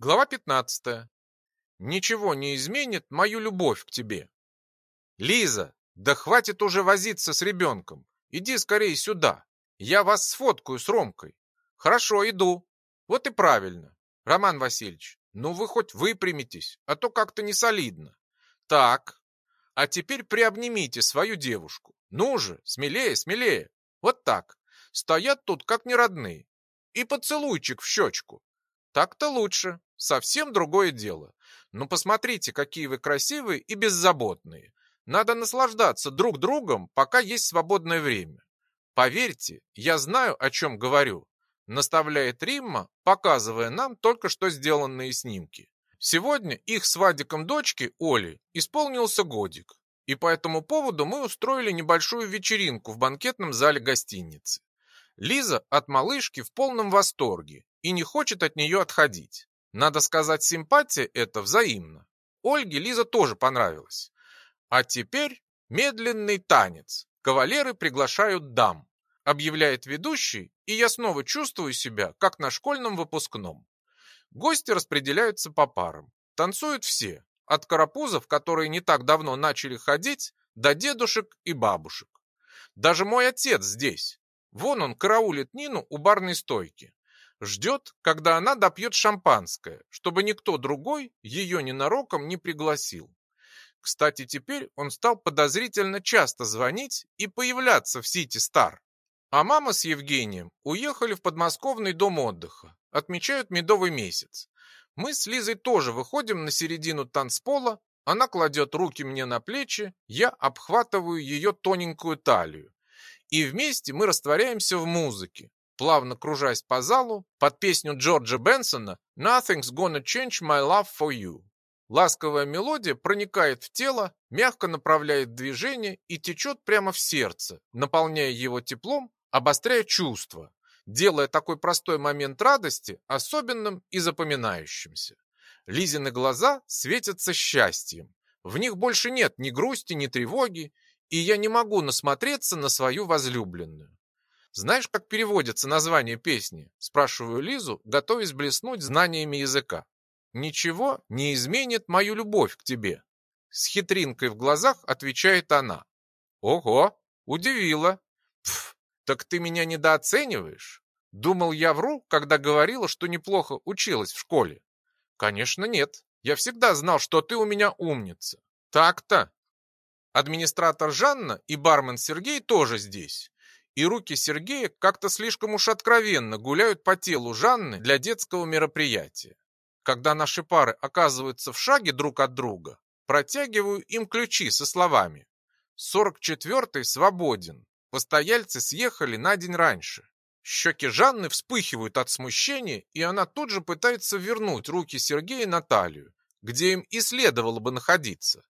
Глава 15. Ничего не изменит мою любовь к тебе. Лиза, да хватит уже возиться с ребенком. Иди скорее сюда. Я вас сфоткаю с Ромкой. Хорошо, иду. Вот и правильно. Роман Васильевич, ну вы хоть выпрямитесь, а то как-то не солидно. Так, а теперь приобнимите свою девушку. Ну же, смелее, смелее. Вот так. Стоят тут как неродные. И поцелуйчик в щечку. Так-то лучше. Совсем другое дело. Ну посмотрите, какие вы красивые и беззаботные. Надо наслаждаться друг другом, пока есть свободное время. Поверьте, я знаю, о чем говорю, наставляет Римма, показывая нам только что сделанные снимки. Сегодня их с Вадиком дочки, Оли, исполнился годик. И по этому поводу мы устроили небольшую вечеринку в банкетном зале гостиницы. Лиза от малышки в полном восторге и не хочет от нее отходить. Надо сказать, симпатия это взаимна. Ольге Лиза тоже понравилась. А теперь медленный танец. Кавалеры приглашают дам, объявляет ведущий, и я снова чувствую себя, как на школьном выпускном. Гости распределяются по парам. Танцуют все, от карапузов, которые не так давно начали ходить, до дедушек и бабушек. Даже мой отец здесь. Вон он караулит Нину у барной стойки. Ждет, когда она допьет шампанское, чтобы никто другой ее ненароком не пригласил. Кстати, теперь он стал подозрительно часто звонить и появляться в Сити Стар. А мама с Евгением уехали в подмосковный дом отдыха, отмечают медовый месяц. Мы с Лизой тоже выходим на середину танцпола, она кладет руки мне на плечи, я обхватываю ее тоненькую талию и вместе мы растворяемся в музыке, плавно кружась по залу под песню Джорджа Бенсона «Nothing's gonna change my love for you». Ласковая мелодия проникает в тело, мягко направляет движение и течет прямо в сердце, наполняя его теплом, обостряя чувства, делая такой простой момент радости особенным и запоминающимся. Лизины глаза светятся счастьем. В них больше нет ни грусти, ни тревоги, и я не могу насмотреться на свою возлюбленную. Знаешь, как переводится название песни? Спрашиваю Лизу, готовясь блеснуть знаниями языка. Ничего не изменит мою любовь к тебе. С хитринкой в глазах отвечает она. Ого, удивила. Пф, так ты меня недооцениваешь? Думал, я вру, когда говорила, что неплохо училась в школе. Конечно, нет. Я всегда знал, что ты у меня умница. Так-то. Администратор Жанна и бармен Сергей тоже здесь. И руки Сергея как-то слишком уж откровенно гуляют по телу Жанны для детского мероприятия. Когда наши пары оказываются в шаге друг от друга, протягиваю им ключи со словами «44-й свободен, постояльцы съехали на день раньше». Щеки Жанны вспыхивают от смущения, и она тут же пытается вернуть руки Сергея на талию, где им и следовало бы находиться.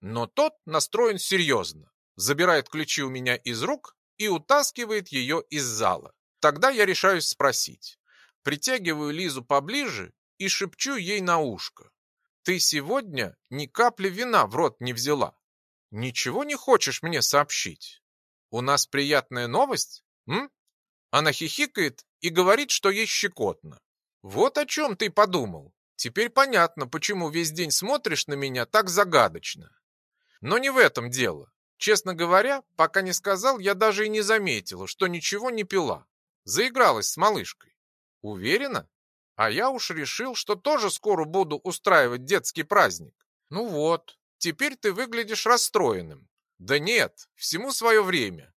Но тот настроен серьезно, забирает ключи у меня из рук и утаскивает ее из зала. Тогда я решаюсь спросить. Притягиваю Лизу поближе и шепчу ей на ушко. Ты сегодня ни капли вина в рот не взяла. Ничего не хочешь мне сообщить? У нас приятная новость? М? Она хихикает и говорит, что ей щекотно. Вот о чем ты подумал. Теперь понятно, почему весь день смотришь на меня так загадочно. Но не в этом дело. Честно говоря, пока не сказал, я даже и не заметила, что ничего не пила. Заигралась с малышкой. Уверена? А я уж решил, что тоже скоро буду устраивать детский праздник. Ну вот, теперь ты выглядишь расстроенным. Да нет, всему свое время.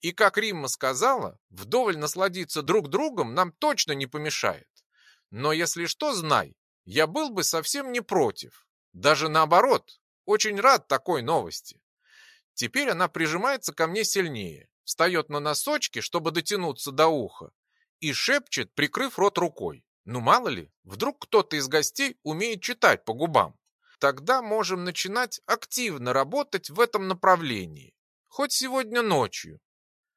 И как Римма сказала, вдоволь насладиться друг другом нам точно не помешает. Но если что, знай, я был бы совсем не против. Даже наоборот, очень рад такой новости. Теперь она прижимается ко мне сильнее, встает на носочки, чтобы дотянуться до уха, и шепчет, прикрыв рот рукой. Ну мало ли, вдруг кто-то из гостей умеет читать по губам. Тогда можем начинать активно работать в этом направлении. Хоть сегодня ночью.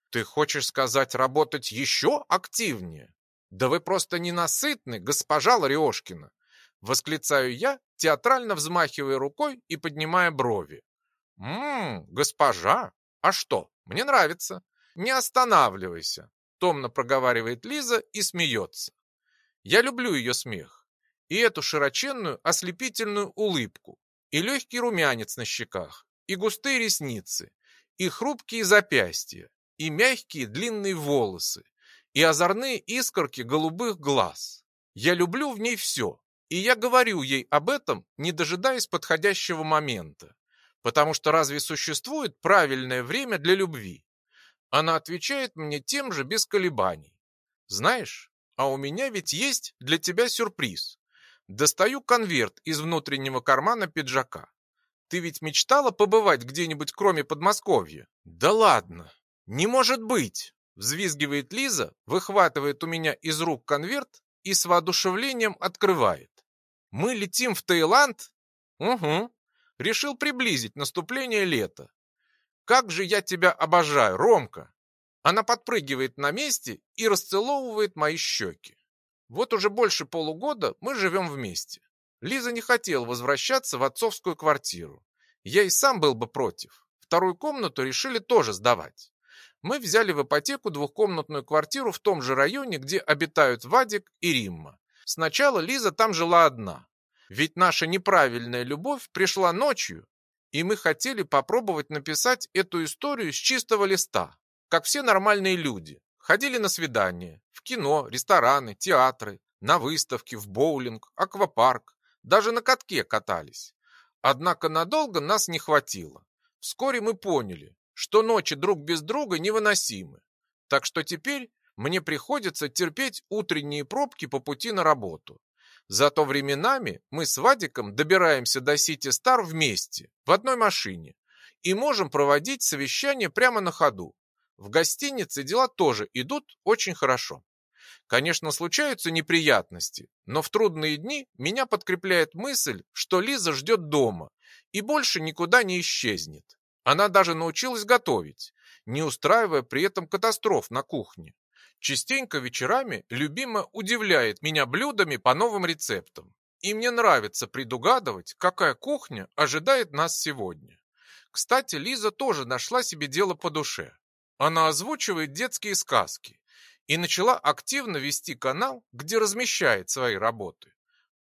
Ты хочешь сказать работать еще активнее? Да вы просто ненасытны, госпожа Лариошкина. Восклицаю я, театрально взмахивая рукой и поднимая брови. «Ммм, госпожа, а что, мне нравится. Не останавливайся», томно проговаривает Лиза и смеется. Я люблю ее смех. и эту широченную ослепительную улыбку, и легкий румянец на щеках, и густые ресницы, и хрупкие запястья, и мягкие длинные волосы, и озорные искорки голубых глаз. Я люблю в ней все, и я говорю ей об этом, не дожидаясь подходящего момента. Потому что разве существует правильное время для любви? Она отвечает мне тем же без колебаний. Знаешь, а у меня ведь есть для тебя сюрприз. Достаю конверт из внутреннего кармана пиджака. Ты ведь мечтала побывать где-нибудь кроме Подмосковья? Да ладно, не может быть! Взвизгивает Лиза, выхватывает у меня из рук конверт и с воодушевлением открывает. Мы летим в Таиланд? Угу. Решил приблизить наступление лета. Как же я тебя обожаю, Ромка! Она подпрыгивает на месте и расцеловывает мои щеки. Вот уже больше полугода мы живем вместе. Лиза не хотела возвращаться в отцовскую квартиру. Я и сам был бы против. Вторую комнату решили тоже сдавать. Мы взяли в ипотеку двухкомнатную квартиру в том же районе, где обитают Вадик и Римма. Сначала Лиза там жила одна. Ведь наша неправильная любовь пришла ночью, и мы хотели попробовать написать эту историю с чистого листа, как все нормальные люди. Ходили на свидания, в кино, рестораны, театры, на выставки, в боулинг, аквапарк, даже на катке катались. Однако надолго нас не хватило. Вскоре мы поняли, что ночи друг без друга невыносимы. Так что теперь мне приходится терпеть утренние пробки по пути на работу. Зато временами мы с Вадиком добираемся до Сити Стар вместе, в одной машине, и можем проводить совещание прямо на ходу. В гостинице дела тоже идут очень хорошо. Конечно, случаются неприятности, но в трудные дни меня подкрепляет мысль, что Лиза ждет дома и больше никуда не исчезнет. Она даже научилась готовить, не устраивая при этом катастроф на кухне. Частенько вечерами любима удивляет меня блюдами по новым рецептам. И мне нравится предугадывать, какая кухня ожидает нас сегодня. Кстати, Лиза тоже нашла себе дело по душе. Она озвучивает детские сказки и начала активно вести канал, где размещает свои работы.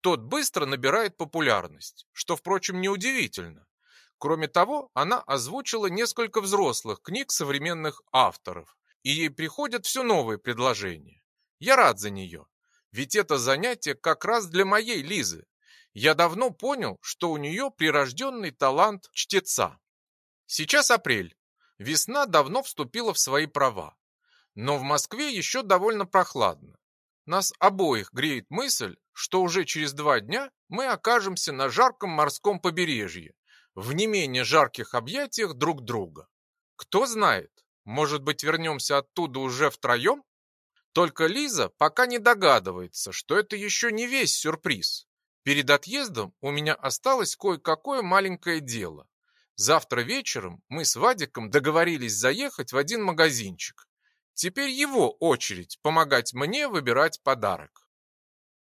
Тот быстро набирает популярность, что, впрочем, неудивительно. Кроме того, она озвучила несколько взрослых книг современных авторов, и ей приходят все новые предложения. Я рад за нее, ведь это занятие как раз для моей Лизы. Я давно понял, что у нее прирожденный талант чтеца. Сейчас апрель, Весна давно вступила в свои права. Но в Москве еще довольно прохладно. Нас обоих греет мысль, что уже через два дня мы окажемся на жарком морском побережье, в не менее жарких объятиях друг друга. Кто знает, может быть вернемся оттуда уже втроем? Только Лиза пока не догадывается, что это еще не весь сюрприз. Перед отъездом у меня осталось кое-какое маленькое дело. Завтра вечером мы с Вадиком договорились заехать в один магазинчик. Теперь его очередь помогать мне выбирать подарок.